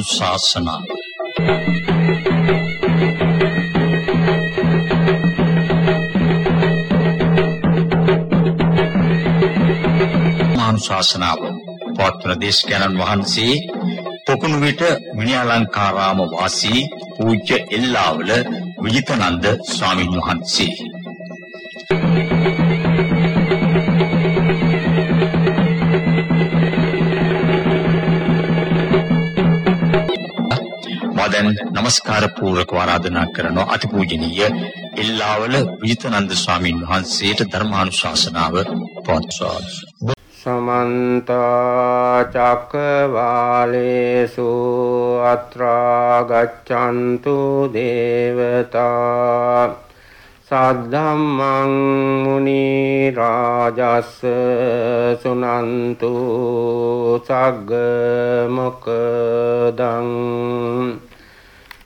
ධර්මානුශාසනාව ධර්මානුශාසනාව පවත්වන දේශකයන්න් වහන්සේ පොකුණු විට මිනිඅලංකාරාම වාසී පූජ්‍ය එල්ලාවල විජිතනන්ද ස්වාමීන් වහන්සේ. මදන් নমස්කාර පූර්වක ආරාධනා කරන අතිපූජනීය එල්ලාවල විජිතනන්ද ස්වාමීන් වහන්සේට ධර්මානුශාසනාව පවත්වනවා සමන්ත චක්කවාලේසු අත්‍රා ගච්ඡන්තු දේවතා සද්ධම්මං මුනි රාජස් සුනන්තු සග්ග මොකදං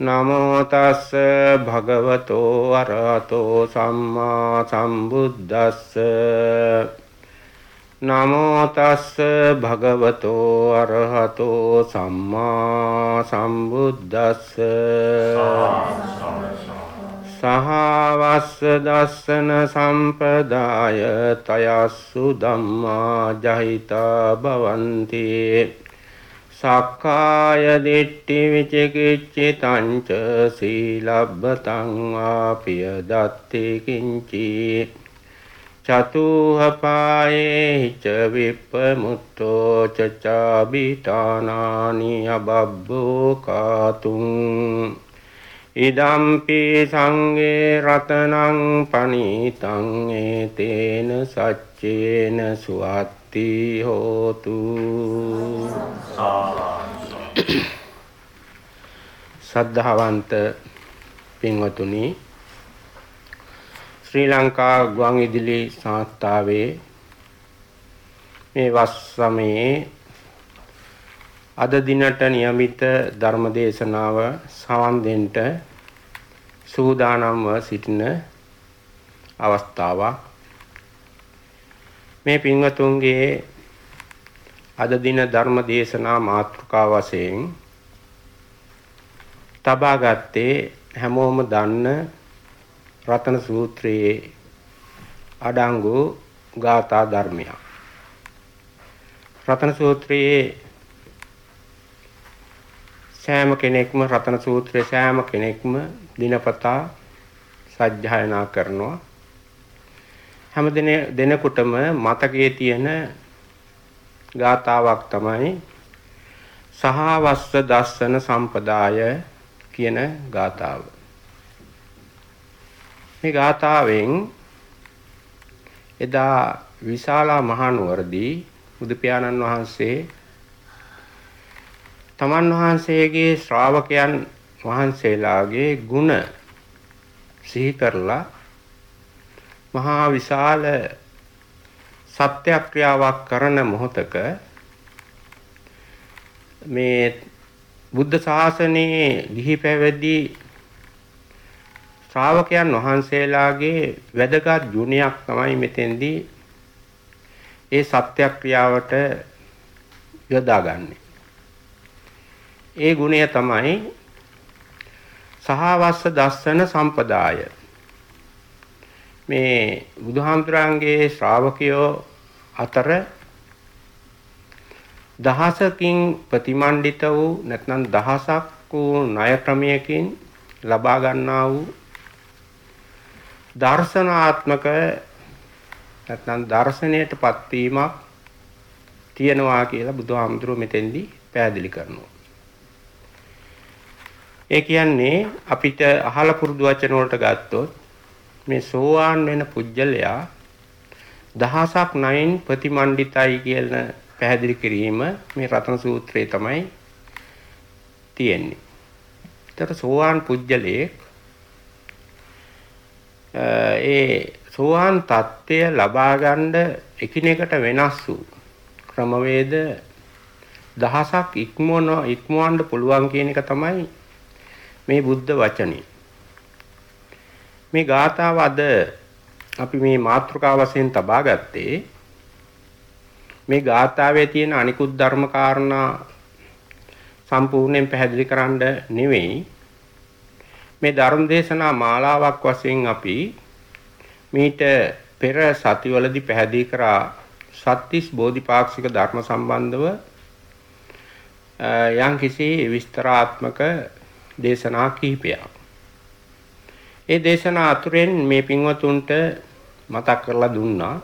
නමෝ තස් භගවතෝ අරහතෝ සම්මා සම්බුද්දස්ස නමෝ තස් භගවතෝ අරහතෝ සම්මා සම්බුද්දස්ස සහවස්ස දස්සන සම්පදාය තයස්සු ධම්මා ජහිතා භවන්ති සක්කාය දිට්ඨි විචිකිච්ඡිතං ච සීලබ්බතං ආපිය දත්ති කිංචි චතුහපායේ ච විප්පමුත්තෝ ච චාබිතානානි අබබ්බෝ කාතුං ඉදම්පි සංගේ රතනං පනීතං ඒතේන සච්චේන සුවත් මුක්ති හෝතු සද්ධාවන්ත පින්වතුනි ශ්‍රී ලංකා ගුවන් විදුලි සංස්ථාවේ මේ වස් සමයේ අද දිනට નિયમિત ධර්ම දේශනාව සවන් දෙන්න සූදානම්ව සිටින අවස්ථාවක් මේ පින්වතුන්ගේ අද දින ධර්ම දේශනා මාතෘකා වශයෙන් තබා ගත්තේ හැමෝම දන්න රතන සූත්‍රයේ අඩංගු ගාථා ධර්මයක්. රතන සූත්‍රයේ සෑම කෙනෙක්ම රතන සූත්‍රයේ සෑම කෙනෙක්ම දිනපතා සජ්ජායනා කරනවා. හැම දෙනෙකුටම මතකයේ තියෙන ගාතාවක් තමයි සහවස්ස දස්සන සම්පදාය කියන ගාතාව. මේ ගාතාවෙන් එදා විශාලා මහනුවරදී බුදු පියාණන් වහන්සේ තමන් වහන්සේගේ ශ්‍රාවකයන් වහන්සේලාගේ ගුණ සිහි කරලා මහා විශාල සත්‍යක්‍රියාවක් කරන මොහොතක මේ බුද්ධ ශාසනයේ ලිහි පැවැදි ශ්‍රාවකයන් වහන්සේලාගේ වැදගත් ගුණයක් තමයි මෙතෙන්දී ඒ සත්‍යක්‍රියාවට යොදාගන්නේ. ඒ ගුණය තමයි සහවස්ස දස්සන සම්පදාය මේ බුදුහාමුදුරන්ගේ ශ්‍රාවකයෝ අතර දහසකින් ප්‍රතිමන්ඩිත වූ නැත්නම් දහසක් වූ ණය ක්‍රමයකින් ලබා ගන්නා වූ දර්ශනාත්මක නැත්නම් දර්ශනයටපත් වීමක් තියෙනවා කියලා බුදුහාමුදුරුවෝ මෙතෙන්දී පැහැදිලි කරනවා. ඒ කියන්නේ අපිට අහලා පුරුදු වචන වලට ගත්තොත් මේ සෝවාන් වෙන පුජ්‍යලයා දහසක් නයින් ප්‍රතිමන්ඩිතයි කියන පැහැදිලි කිරීම මේ රතන සූත්‍රයේ තමයි තියෙන්නේ. ඒතර සෝවාන් පුජ්‍යලයේ ඒ සෝවාන් தත්ත්වය ලබා ගන්න එකිනෙකට වෙනස් වූ ක්‍රමවේද දහසක් ඉක්මවන ඉක්මවන්න පුළුවන් කියන එක තමයි මේ බුද්ධ වචනේ. මේ ගාථාව අද අපි මේ මාතෘකාව වශයෙන් තබා ගත්තේ මේ ගාථාවේ තියෙන අනිකුත් ධර්ම කාරණා සම්පූර්ණයෙන් පැහැදිලි කරන්න නෙවෙයි මේ ධර්ම දේශනා මාලාවක් වශයෙන් අපි මීට පෙර සතිවලදී පැහැදිලි කරා සත්‍තිස් බෝධිපාක්ෂික ධර්ම සම්බන්ධව යම් කිසි විස්තරාත්මක දේශනා කිහිපයක්. ඒ දේශනා අතුරෙන් මේ පින්වතුන්ට මතක් කරලා දුන්නා.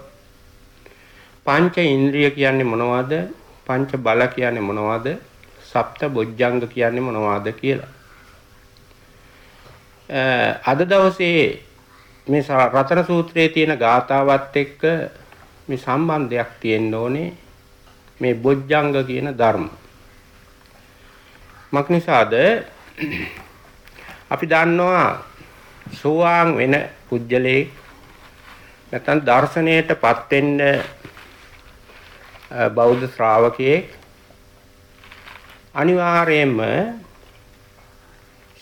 පංච ඉන්ද්‍රිය කියන්නේ මොනවද? පංච බල කියන්නේ මොනවද? සප්ත බොජ්ජංග කියන්නේ මොනවද කියලා. අද දවසේ මේ රතන සූත්‍රයේ තියෙන ගාථාවත් එක්ක මේ සම්බන්ධයක් තියෙන්න ඕනේ මේ බොජ්ජංග කියන ධර්ම. මක්නිසාද අපි දන්නවා සෝවාන් වෙන පුජ්‍යලේ නැත්නම් දර්ශනයටපත් වෙන්න බෞද්ධ ශ්‍රාවකයෙක් අනිවාර්යයෙන්ම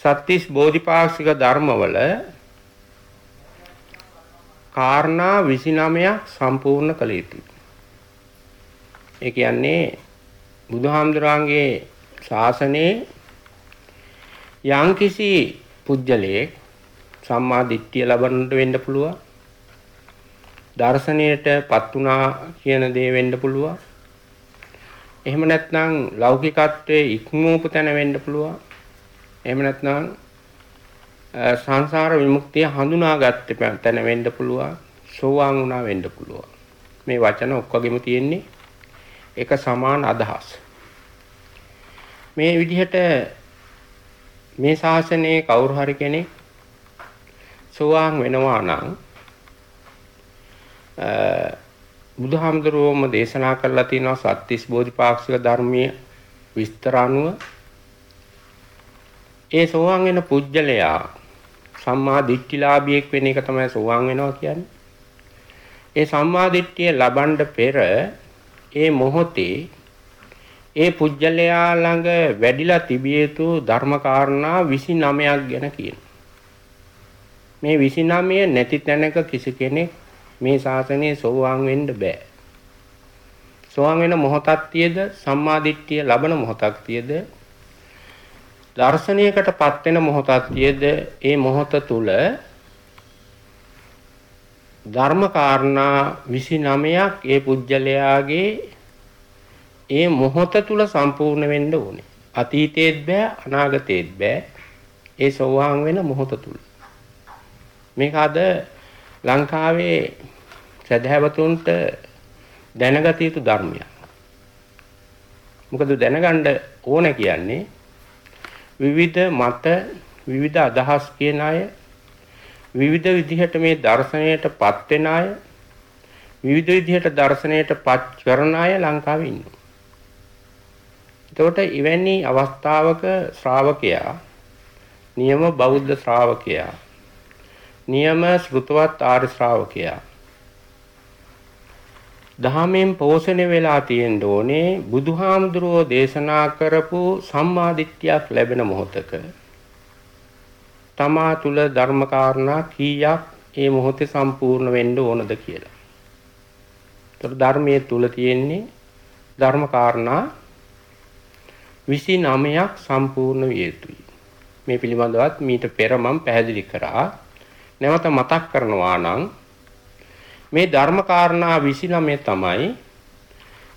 සත්‍තිස් බෝධිපාක්ෂික ධර්මවල කාරණා 29ක් සම්පූර්ණ කළ යුතුයි. ඒ කියන්නේ බුදුහාමුදුරන්ගේ ශාසනයේ යම්කිසි පුජ්‍යලයක් සම්මා දිට්ඨිය ලබන්නට වෙන්න පුළුවන්. දර්ශනයටපත් වුණා කියන දේ වෙන්න පුළුවන්. එහෙම නැත්නම් ලෞකිකත්වයේ ඉක්මවපු තැන වෙන්න පුළුවන්. එහෙම නැත්නම් සංසාර විමුක්තිය හඳුනාගත්තේ තැන වෙන්න පුළුවන්. සෝවාන් වුණා වෙන්න පුළුවන්. මේ වචන ඔක්කොගෙම තියෙන්නේ එක සමාන අදහස්. මේ විදිහට මේ ශාසනයේ කවුරු හරි කෙනෙක් සෝවාන් වෙනවා නම් බුදුහාමුදුරුවෝම දේශනා කරලා තියෙනවා සත්‍තිස් බෝධිපාක්ෂික ධර්මයේ විස්තර අනුව ඒ සෝවාන් වෙන පුජ්‍යලයා සම්මා දිට්ඨිලාභියෙක් වෙන එක තමයි සෝවාන් වෙනවා කියන්නේ. ඒ සම්මා දිට්ඨිය ලබන්න පෙර ඒ මොහොතේ ඒ පුජ්‍යලයා ළඟ වැඩිලා තිබිය යුතු ධර්ම කාරණා 29ක් ගැන කියන. මේ 29 නැති තැනක කිසි කෙනෙක් මේ ශාසනයේ සෝවාන් වෙන්න බෑ. සෝවාන් වෙන මොහොතක් තියද සම්මා දිට්ඨිය ලබන මොහොතක් තියද දර්ශනයකටපත් වෙන මොහොතක් තියද ඒ මොහොත තුල ධර්ම කාරණා 29ක් ඒ පුජ්‍යලයාගේ ඒ මොහොත තුල සම්පූර්ණ වෙන්න ඕනේ. අතීතේත් බෑ අනාගතේත් බෑ. ඒ සෝවාන් වෙන මොහොත තුල. මේක අද ලංකාවේ සදහැවතුන්ට දැනගත යුතු ධර්මයක්. මොකද දැනගන්න ඕන කියන්නේ විවිධ මත විවිධ අදහස් කියන අය විවිධ විදිහට මේ දර්ශනයටපත් වෙන අය විවිධ විදිහට දර්ශනයටපත් කරන අය ලංකාවේ ඉන්නවා. එතකොට එවැනි අවස්ථාවක ශ්‍රාවකයා නියම බෞද්ධ ශ්‍රාවකයා නියම ශ්‍රුතවත් ආර්ය ශ්‍රාවකයා දහමෙන් පෝෂණය වෙලා තියෙන්න ඕනේ බුදුහාමුදුරුවෝ දේශනා කරපු සම්මාදිට්ඨියක් ලැබෙන මොහොතක තමා තුල ධර්ම කාරණා කීයක් ඒ මොහොතේ සම්පූර්ණ වෙන්න ඕනද කියලා. ඒතර ධර්මයේ තුල තියෙන්නේ ධර්ම කාරණා 29ක් සම්පූර්ණ විය යුතුයි. මේ පිළිබඳවත් මීට පෙර මම පැහැදිලි කරා. නැවත මතක් කරනවා නම් මේ ධර්ම කාරණා 29 තමයි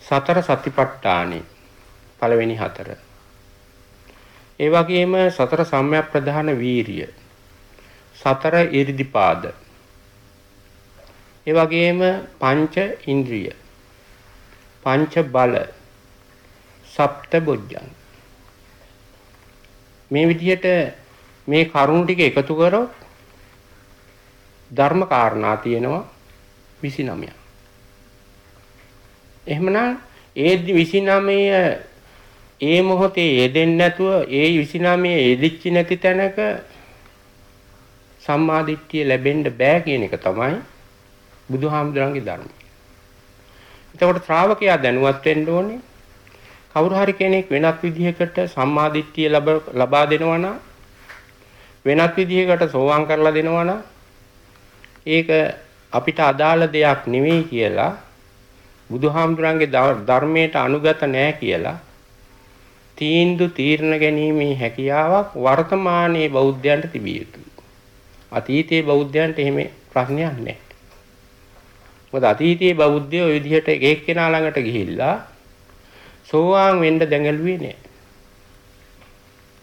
සතර සතිපට්ඨානෙ පළවෙනි හතර. ඒ වගේම සතර සම්‍යක් ප්‍රධාන වීරිය. සතර ඉරිදිපාද. ඒ වගේම පංච ඉන්ද්‍රිය. පංච බල. සප්ත බොජ්ජං. මේ විදිහට මේ කරුණු ටික එකතු කරොත් ධර්ම කාරණා තියෙනවා 29ක්. එහෙමනම් ඒ 29 ඒ මොහොතේ යෙදෙන්නේ නැතුව ඒ 29 යෙදිච්ච නැති තැනක සම්මාදිට්ඨිය ලැබෙන්න බෑ කියන එක තමයි බුදුහාමුදුරන්ගේ ධර්මය. එතකොට ශ්‍රාවකයා දැනුවත් වෙන්න ඕනේ. කවුරු හරි කෙනෙක් වෙනත් විදිහකට සම්මාදිට්ඨිය ලබා දෙනවා නම් වෙනත් විදිහකට සෝවාන් කරලා දෙනවා නම් ඒක අපිට අදාළ දෙයක් නෙවෙයි කියලා බුදුහාමුදුරන්ගේ ධර්මයට අනුගත නැහැ කියලා තීන්දු තීරණ ගැනීමේ හැකියාවක් වර්තමානයේ බෞද්ධයන්ට තිබිය යුතුයි. අතීතයේ බෞද්ධයන්ට එහෙම ප්‍රශ්නයක් නැහැ. මොකද අතීතයේ බෞද්ධයෝ ওই විදිහට එක එක්කෙනා ළඟට ගිහිල්ලා සෝවාන් වෙන්න දැඟලුවේ නැහැ.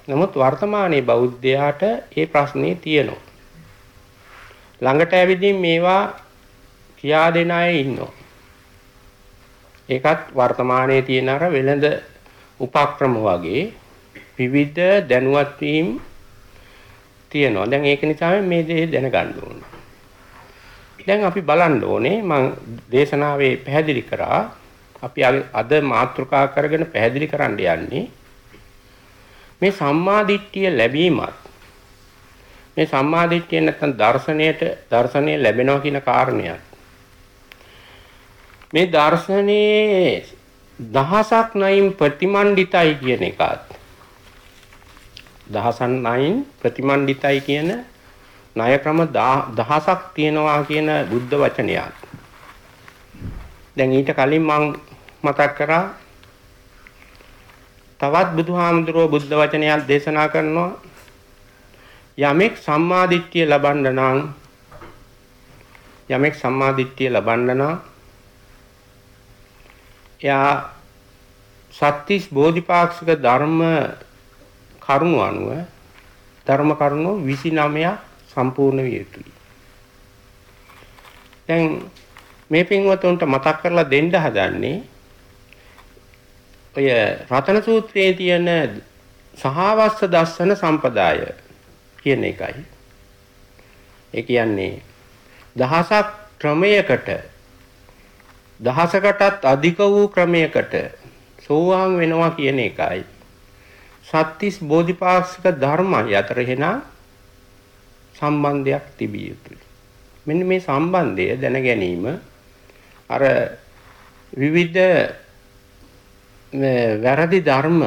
නමුත් වර්තමානයේ බෞද්ධයාට ඒ ප්‍රශ්නේ තියෙනවා. ළඟට ඇවිදින් මේවා කියා දෙන අය ඉන්නවා. ඒකත් වර්තමානයේ තියෙන අර වෙළඳ උපක්‍රම වගේ විවිධ දැනුවත් වීම තියෙනවා. දැන් ඒක නිසා මේ දේ දැනගන්න ඕනේ. දැන් අපි බලන්න ඕනේ මම දේශනාවේ පැහැදිලි කරා අපි අද මාතෘකා කරගෙන පැහැදිලි කරන්න යන්නේ මේ සම්මාදිට්ඨිය ලැබීමත් මේ සම්මාදිට්ඨිය නැත්නම් දර්ශනයට දර්ශනය ලැබෙනවා කියන කාරණයක්. මේ දර්ශනේ දහසක් නයින් ප්‍රතිමන්ඩිතයි කියන එකත්. දහසන් නයින් ප්‍රතිමන්ඩිතයි කියන ණය ක්‍රම දහසක් තියෙනවා කියන බුද්ධ වචනයක්. දැන් ඊට කලින් මම මතක් කරා තවත් බුදුහාමුදුරුවෝ බුද්ධ වචනයක් දේශනා කරනවා. යමෙක් සම්මාදිට්ඨිය ලබන්න නම් යමෙක් සම්මාදිට්ඨිය ලබන්න නම් එයා සත්‍තිස් බෝධිපාක්ෂික ධර්ම කරුණු අනුව ධර්ම කරුණු 29ක් සම්පූර්ණ විය යුතුයි. දැන් මේ පින්වතුන්ට මතක් කරලා දෙන්න හදන්නේ ඔය රතන සූත්‍රයේ තියෙන සහවස්ස දස්සන සම්පදාය කියන එකයි. ඒ කියන්නේ දහසක් ක්‍රමයකට දහසකටත් අධික වූ ක්‍රමයකට සෝවාන් වෙනවා කියන එකයි. සත්‍තිස් බෝධිපාක්ෂික ධර්මයි අතර එහෙනම් සම්බන්ධයක් තිබිය යුතුයි. මෙන්න මේ සම්බන්ධය දැන ගැනීම අර විවිධ වැරදි ධර්ම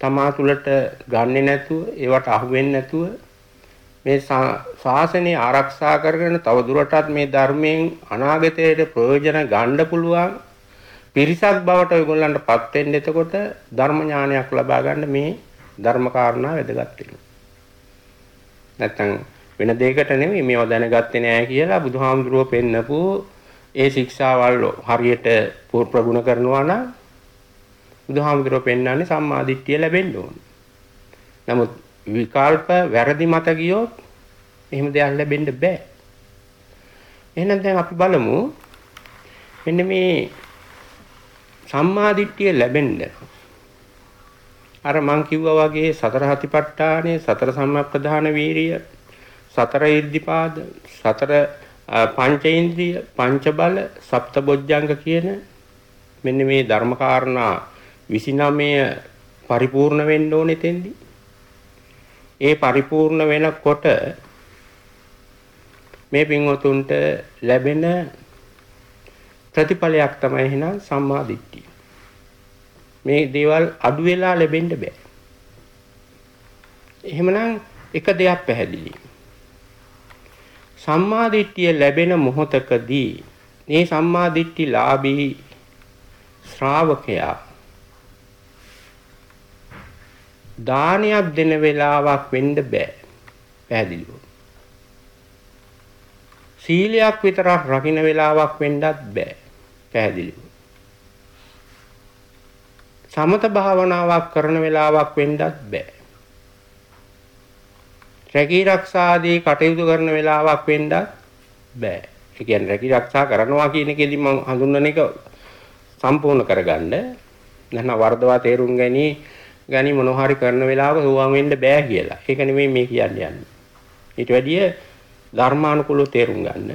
තමා තුළට ගන්නෙ නැතුව ඒවට අහු වෙන්නේ නැතුව මේ ශාසනය ආරක්ෂා කරගෙන තව දුරටත් මේ ධර්මයෙන් අනාගතයේ ප්‍රයෝජන ගන්න පුළුවන් පිරිසක් බවට ඔයගොල්ලන්ට පත් වෙන්න එතකොට ධර්ම ඥානයක් ලබා ගන්න මේ ධර්ම කාරණා වැදගත් වෙනවා. නැත්තම් වෙන දෙයකට නෙමෙයි මේව දැනගත්තේ නෑ කියලා බුදුහාමුදුරුව පෙන්නපු ඒ ශික්ෂාවල් හරියට ප්‍රගුණ කරනවා නම් බුදුහාමුදුරුව පෙන්වන්නේ සම්මාදිට්ඨිය ලැබෙන්න ඕන. නමුත් විකල්ප වැරදි මත ගියොත් එහෙම දෙයක් ලැබෙන්න බෑ. එහෙනම් දැන් අපි බලමු. මෙන්න මේ සම්මාදිට්ඨිය ලැබෙන්න. අර මං කිව්වා වගේ සතර හතිපට්ඨානය සතර සම්මප්‍රධාන වීරිය සතර ඉර්ධිපාද සතර පංචේන්ද්‍රිය පංච බල සප්තබොජ්ජංග කියන මෙන්න මේ ධර්මකාරණා 29 පරිපූර්ණ වෙන්න ඕනේ තෙන්දි. ඒ පරිපූර්ණ වෙනකොට මේ පින්වතුන්ට ලැබෙන ප්‍රතිඵලයක් තමයි එහෙනම් සම්මා දිට්ඨිය. මේ දේවල් අඩු වෙලා ලැබෙන්න බෑ. එහෙමනම් එක දෙයක් පැහැදිලි. සම්මා දිට්ඨිය ලැබෙන මොහොතකදී මේ සම්මා දිට්ඨි ලාභී ශ්‍රාවකයා දානයක් දෙන වෙලාවක් වෙන්න බෑ. පැහැදිලිව. සීලයක් විතරක් රකින්න වෙලාවක් වෙන්නත් බෑ. පැහැදිලිව. සමත භාවනාවක් කරන වෙලාවක් වෙන්නත් බෑ. රැකී රක්ෂාදී කටයුතු කරන වෙලාවක් වෙන්නත් බෑ. ඒ කියන්නේ රැකී රක්ෂා කරනවා කියන එකේදී මම හඳුන්වන එක සම්පූර්ණ කරගන්න. නැත්නම් වර්ධවා තේරුම් ගැනීම ගනි මොනවා හරි කරන වෙලාවක සෝවාන් වෙන්න බෑ කියලා. ඒක නෙමෙයි මේ කියන්නේ යන්නේ. ඊට වැඩිය ධර්මානුකූලව තේරුම් ගන්න.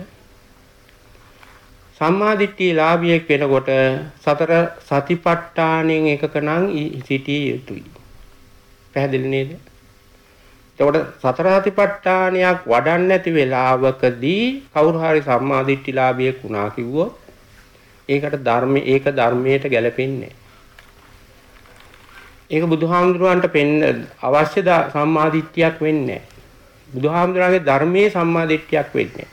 සම්මාදිට්ඨිය ලාභියෙක් වෙනකොට සතර සතිපට්ඨානෙන් එකක නම් සිටිය යුතුයි. පැහැදිලි නේද? එතකොට සතර සතිපට්ඨානයක් වඩන්නේ නැති වෙලාවකදී කවුරු හරි සම්මාදිට්ඨිලාභියෙක් වුණා කිව්වොත් ඒකට ධර්ම ඒක ධර්මයට ගැලපෙන්නේ ඒක බුදුහාමුදුරුවන්ට පෙන්න අවශ්‍ය සම්මාදිට්ඨියක් වෙන්නේ නැහැ. බුදුහාමුදුරන්ගේ ධර්මයේ සම්මාදිට්ඨියක් වෙන්නේ.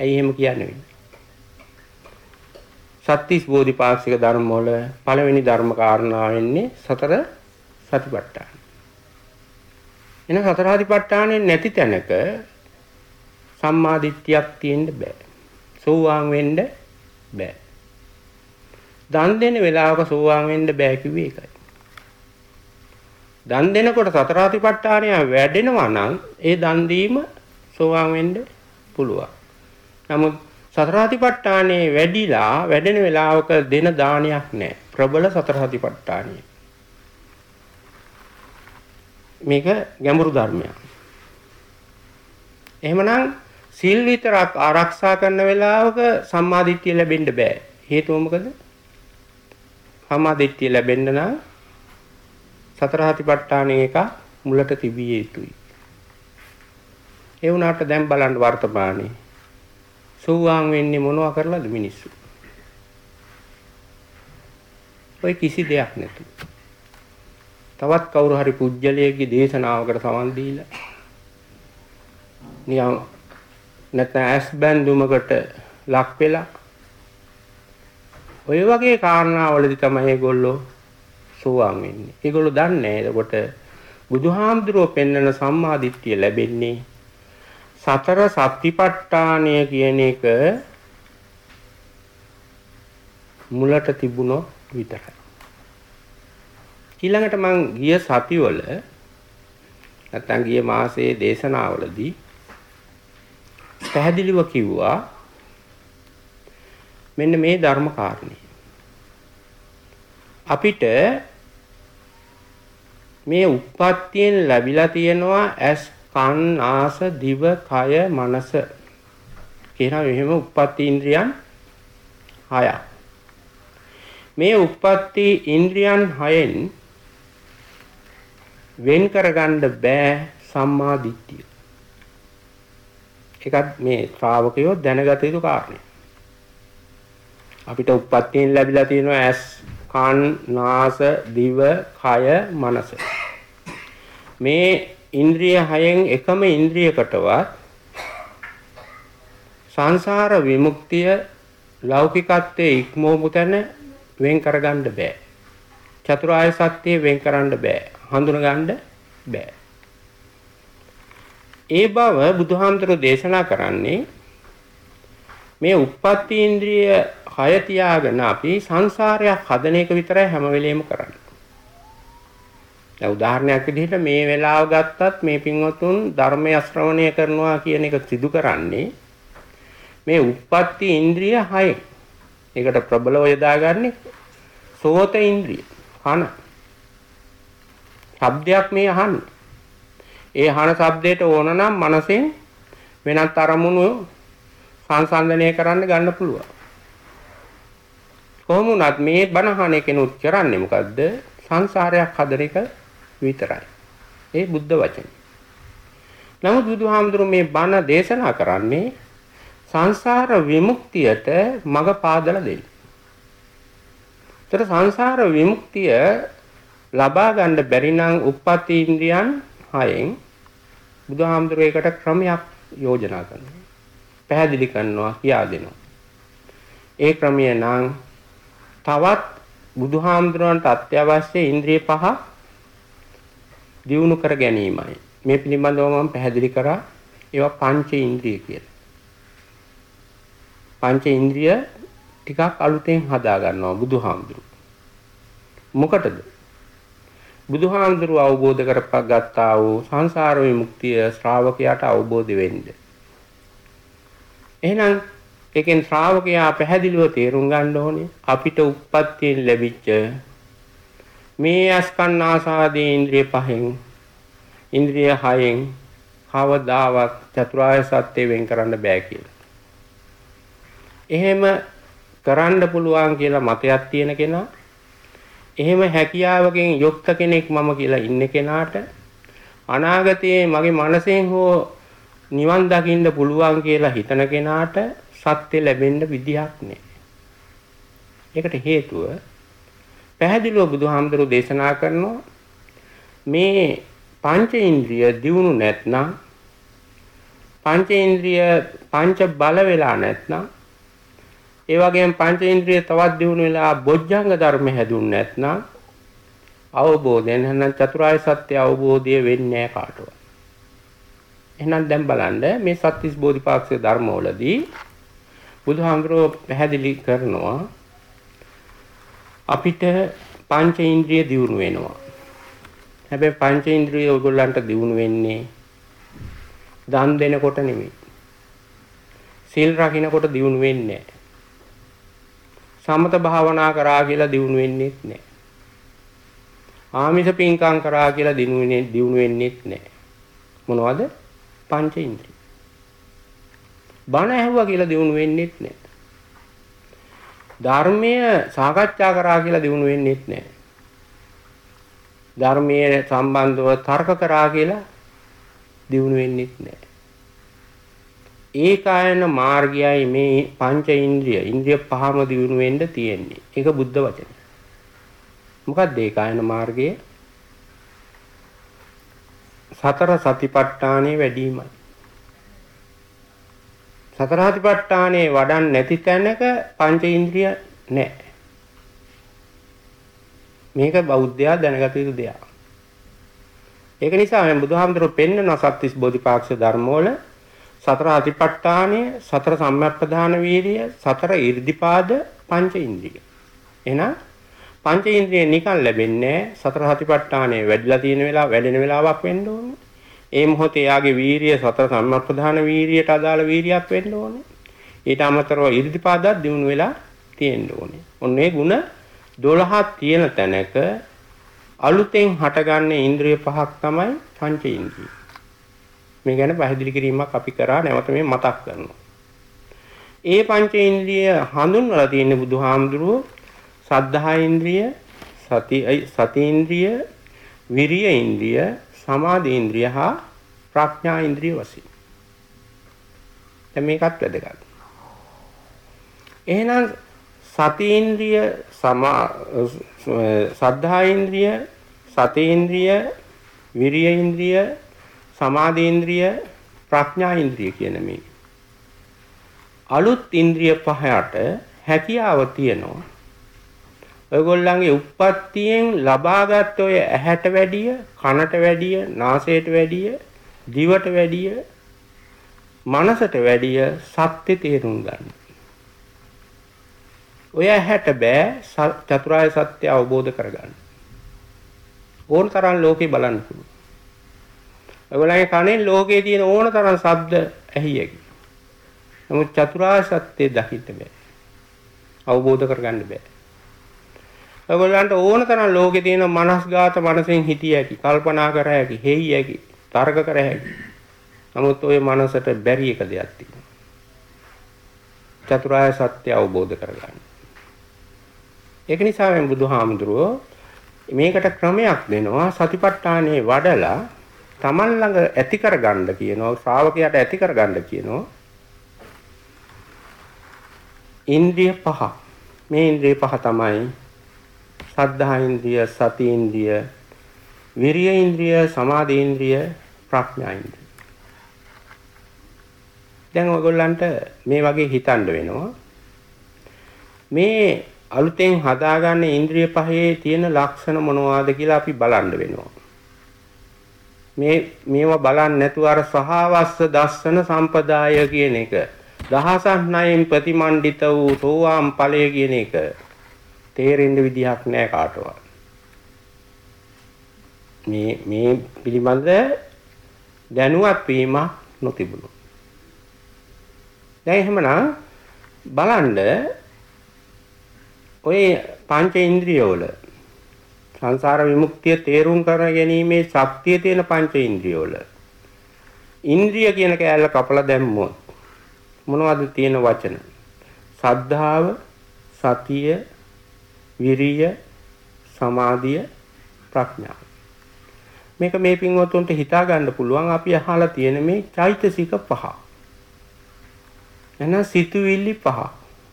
ඇයි එහෙම කියන්නේ? සත්‍තිස් බෝධිපාක්ෂික ධර්ම වල පළවෙනි ධර්ම කාරණා වෙන්නේ සතර සතිපට්ඨාන. එන සතර සතිපට්ඨානෙ නැති තැනක සම්මාදිට්ඨියක් තියෙන්න බෑ. සෝවාන් වෙන්න බෑ. දන් දෙන වෙලාවක සෝවාන් වෙන්න බෑ කිව්වේ ඒකයි. දන් දෙනකොට සතර සතිපට්ඨානය වැඩෙනවා නම් ඒ දන් දීම සෝවාන් වෙන්න පුළුවන්. නමුත් සතර සතිපට්ඨානේ වැඩිලා වැඩෙන වෙලාවක දෙන දානයක් නැහැ. ප්‍රබල සතර සතිපට්ඨානිය. මේක ගැඹුරු ධර්මයක්. එහෙමනම් සීල් විතරක් ආරක්ෂා කරන වෙලාවක සම්මාදිට්ඨිය ලැබෙන්න බෑ. හේතුව මොකද? සම්මාදිට්ඨිය ලැබෙන්න නම් සතර හතිපට්ඨාන එක මුලට තිබිය යුතුයි. ඒ වුණාට දැන් බලන්න වර්තමානයේ සෝවාන් වෙන්නේ මොනවා කරලාද මිනිස්සු? ඔය කිසි දෙයක් නැතු. තවත් කවුරු හරි පුජ්‍යලයේගේ දේශනාවකට සමන් දීලා නියම් නැත්නම් ඇස් බැඳුමකට ලක් වෙලා ඔය වගේ කාරණාවලදී තමයි ඒගොල්ලෝ සෝවාන් වෙන්නේ. ඒගොල්ලෝ දන්නේ එතකොට බුදුහාමුදුරුවෝ පෙන්වන සම්මාදිට්ඨිය ලැබෙන්නේ සතර සත්‍තිපට්ඨානය කියන එක මුලට තිබුණොත් විතරයි. ඊළඟට මං ගිය සතිවල නැත්තම් ගිය මාසයේ දේශනාවලදී පැහැදිලිව කිව්වා මෙන්න මේ ධර්ම කාරණේ. අපිට මේ උප්පත්තියෙන් ලැබිලා තියෙනවා ඇස් කන් ආස දිව කය මනස. කියන මෙහෙම උප්පත්ති ඉන්ද්‍රියන් හයක්. මේ උප්පත්ති ඉන්ද්‍රියන් හයෙන් වෙන් කරගන්න බෑ සම්මා දිට්ඨිය. ඒකත් මේ ශ්‍රාවකයෝ දැනගත යුතු කාරණේ. අපිට උප්පත්තියෙන් ලැබිලා තියෙනවා ඇස් කන් නාස දිව කය මනස. මේ ඉන්ද්‍රිය හයෙන් එකම ඉන්ද්‍රියකටවත් සංසාර විමුක්තිය ලෞකිකත්වයේ ඉක්මවපු තැන වෙන් කරගන්න බෑ. චතුරාර්ය සත්‍ය වෙන් කරන්න බෑ. හඳුනගන්න බෑ. ඒ බව බුදුහාමුදුරෝ දේශනා කරන්නේ මේ උප්පත්ති ඉන්ද්‍රිය හය තියාගෙන අපි සංසාරයක් හදන එක විතරයි හැම වෙලෙම කරන්නේ. දැන් උදාහරණයක් විදිහට මේ වෙලාව ගත්තත් මේ පින්වතුන් ධර්මය ශ්‍රවණය කරනවා කියන එක සිදු කරන්නේ මේ උප්පත්ති ඉන්ද්‍රිය 6. ඒකට ප්‍රබලව යොදාගන්නේ සෝත ඉන්ද්‍රිය. කන. ශබ්දයක් මේ අහන්නේ. ඒ අහන ශබ්දයට ඕන නම් මනසෙන් වෙනත් අරමුණු සංසන්දනය කරන්න ගන්න පුළුවන්. කොහොම වුණත් මේ බණහන කෙනුත් කරන්නේ මොකද්ද? සංසාරයක් හදන එක විතරයි. ඒ බුද්ධ වචනේ. නමුත් බුදුහාමුදුරු මේ බණ දේශනා කරන්නේ සංසාර විමුක්තියට මඟ පාදලා දෙන්න. ඒතර සංසාර විමුක්තිය ලබා ගන්න බැරි නම් උප්පත්ති ඉන්ද්‍රියන් හයෙන් බුදුහාමුදුරු ඒකට ක්‍රමයක් යෝජනා කරනවා. පැහැදිලි කරනවා කියා දෙනවා. ඒ ක්‍රමය නම් තවත් බුදුහාමුදුරන්ට අත්‍යවශ්‍ය ඉන්ද්‍රිය පහ දියුණු කර ගැනීමයි. මේ පිළිබඳව මම පැහැදිලි කරා ඒවා පංච ඉන්ද්‍රිය කියලා. පංච ඉන්ද්‍රිය ටිකක් අලුතෙන් හදා ගන්නවා බුදුහාමුදුරු. මොකටද? බුදුහාමුදුරුව අවබෝධ කරගත්තා වූ සංසාර විමුක්තිය ශ්‍රාවකයාට අවබෝධ වෙන්න. එහෙනම් ඒකෙන් ශ්‍රාවකයා පැහැදිලිව තේරුම් ගන්න ඕනේ අපිට උප්පත්තියෙන් ලැබිච්ච මේ අස්කන් ආසාදී ඉන්ද්‍රිය පහෙන් ඉන්ද්‍රිය හයෙන් කවදාවත් චතුරාර්ය සත්‍ය වෙන් කරන්න බෑ කියලා. එහෙම කරන්න පුළුවන් කියලා මතයක් තියෙන කෙනා එහෙම හැකියාවකින් යුක්ත කෙනෙක් මම කියලා ඉන්න කෙනාට අනාගතයේ මගේ මනසෙන් හෝ නිවන් දකින්න පුළුවන් කියලා හිතන කෙනාට සත්‍ය ලැබෙන්න විදිහක් නෑ. ඒකට හේතුව පැහැදිලිව බුදුහාමුදුරු දේශනා කරනවා මේ පංච ඉන්ද්‍රිය දියුණු නැත්නම් පංච ඉන්ද්‍රිය පංච බල වෙලා නැත්නම් ඒ වගේම පංච ඉන්ද්‍රිය තවත් දියුණු වෙලා බොජ්ජංග ධර්ම හැදුන්නේ නැත්නම් අවබෝධයෙන් නැත්නම් චතුරාර්ය සත්‍ය අවබෝධය වෙන්නේ නැහැ කාටවත්. එහෙනම් දැන් බලන්න මේ සත්‍තිස් බෝධිපාක්ෂික ධර්මවලදී බුදුහාමුදුරුවෝ පැහැදිලි කරනවා අපිට පංච ඉන්ද්‍රිය දියුණු වෙනවා. හැබැයි පංච ඉන්ද්‍රිය ඔයගොල්ලන්ට දියුණු වෙන්නේ දන් දෙනකොට නෙමෙයි. සීල් රකින්නකොට දියුණු වෙන්නේ නැහැ. සමත භාවනා කරා කියලා දියුණු වෙන්නේ නැහැ. ආමිෂ පින්කම් කරා කියලා දිනු වෙන්නේ දියුණු වෙන්නේ නැහැ. මොනවද? පංච ඉන්ද්‍රිය. බණ ඇහුවා කියලා දියුණු වෙන්නේ නැහැ. ධර්මය සාකච්ඡා කරා කියලා දිනු වෙන්නේ නැහැ. ධර්මයේ සම්බන්ධව තර්ක කරා කියලා දිනු වෙන්නේ නැහැ. ඒකායන මාර්ගයයි මේ පංච ඉන්ද්‍රිය ඉන්ද්‍රිය පහම දිනු වෙන්න තියෙන්නේ. ඒක බුද්ධ වචනේ. මොකක්ද ඒකායන මාර්ගය? සතර සතිපට්ඨානෙ වැඩිමයි. සතර සතිපට්ඨානේ වඩන් නැති තැනක පංච ඉන්ද්‍රිය නැහැ. මේක බෞද්ධයා දැනගත යුතු දෙයක්. ඒක නිසා මම බුදුහාමුදුරුවෝ පෙන්නන සත්‍තිස් බෝධිපාක්ෂ ධර්මවල සතර අතිපට්ඨානය, සතර සම්‍යක්ප්‍රධාන වීර්ය, සතර 이르දිපාද පංච ඉන්ද්‍රිය. එහෙනම් පංච ඉන්ද්‍රිය නිකන් ලැබෙන්නේ සතර හතිපට්ඨානය වැඩිලා තියෙන වෙලාව වැඩෙන වෙලාවක් වෙන්න ඕනේ. ඒ මොහොතේ එයාගේ වීරිය සතර සම්ප්‍රදාන වීරියට අදාළ වීරියක් වෙන්න ඕනේ. ඊට අමතරව 이르දිපාදා දිනු වෙලා තියෙන්න ඕනේ. ඔන්නේ ಗುಣ 12ක් තියෙන තැනක අලුතෙන් හටගන්නේ ඉන්ද්‍රිය පහක් තමයි පංච ඉන්ද්‍රිය. මේ ගැන පැහැදිලි කිරීමක් අපි කරා නැවත මේ මතක් කරනවා. ඒ පංච ඉන්ද්‍රිය හඳුන්වලා තියෙන බුදුහාමුදුරුවෝ සද්ධා ඉන්ද්‍රිය, සති සති ඉන්ද්‍රිය, විරිය ඉන්ද්‍රිය, සමාධි ඉන්ද්‍රිය හා ප්‍රඥා ඉන්ද්‍රිය වශයෙන්. දැන් මේකත් වැදගත්. එහෙනම් සති ඉන්ද්‍රිය සමා සද්ධා ඉන්ද්‍රිය, සති ඉන්ද්‍රිය, විරිය ඉන්ද්‍රිය, සමාධි ඉන්ද්‍රිය, ප්‍රඥා ඉන්ද්‍රිය කියන මේ අලුත් ඉන්ද්‍රිය පහයට හැකියාව තියෙනවා ඔයගොල්ලන්ගේ උප්පත්තියෙන් ලබාගත් ඔය ඇහැට වැඩිය, කනට වැඩිය, නාසයට වැඩිය, දිවට වැඩිය, මනසට වැඩිය සත්‍ය තේරුම් ගන්න. ඔය ඇහැට බෑ චතුරාර්ය සත්‍ය අවබෝධ කරගන්න. ඕන තරම් ලෝකේ බලන්න පුළුවන්. ඔයගොල්ලන්ගේ කනෙන් ලෝකේ තියෙන ඕන තරම් ශබ්ද ඇහියකි. නමුත් චතුරාර්ය සත්‍ය දකින්න බෑ. අවබෝධ කරගන්න බෑ. ඔයගොල්ලන්ට ඕන තරම් ලෝකේ තියෙන මනස්ගත මනසෙන් හිතිය හැකි, කල්පනා කර හැකි, හේයි හැකි, තර්ක කර හැකි. නමුත් ওই මනසට බැරි එක දෙයක් තියෙනවා. චතුරාර්ය සත්‍ය අවබෝධ කරගන්න. ඒක නිසා මේ බුදුහාමුදුරුවෝ මේකට ක්‍රමයක් දෙනවා සතිපට්ඨානේ වඩලා Taman ළඟ ඇති කරගන්න කියනවා ශ්‍රාවකයාට ඇති කරගන්න කියනවා ඉන්ද්‍රිය පහ මේ ඉන්ද්‍රිය පහ තමයි සද්ධා ඉන්ද්‍රිය, සති ඉන්ද්‍රිය, විරිය ඉන්ද්‍රිය, සමාධි ඉන්ද්‍රිය, ප්‍රඥා ඉන්ද්‍රිය. දැන් ඔයගොල්ලන්ට මේ වගේ හිතන්න වෙනවා. මේ අලුතෙන් හදාගන්න ඉන්ද්‍රිය පහේ තියෙන ලක්ෂණ මොනවාද කියලා අපි බලන්න වෙනවා. මේ මේවා බලන්නේ නැතුව අර සහවස්ස දස්සන සම්පදාය කියන එක දහසක් නයෙන් ප්‍රතිමන්ඩිත වූ සෝවාන් ඵලය කියන එක තේරෙන්න විදිහක් නැහැ කාටවත්. මේ මේ පිළිබඳ දැනුවත් වීම නොතිබුණු. දැන් එහෙමනම් බලන්න ඔය පංච ඉන්ද්‍රියවල සංසාර විමුක්තිය තේරුම් කර ගැනීමේ ශක්තිය තියෙන පංච ඉන්ද්‍රියවල ඉන්ද්‍රිය කියන කෑල්ල කපලා දැම්මොත් මොනවද තියෙන වචන? සද්ධාව, සතිය, විරිය, සමාධිය, ප්‍රඥාව. මේක මේ පින්වතුන්ට හිතා ගන්න පුළුවන් අපි අහලා තියෙන මේ චෛතසික පහ. එහෙනම් සිතුවිලි පහ.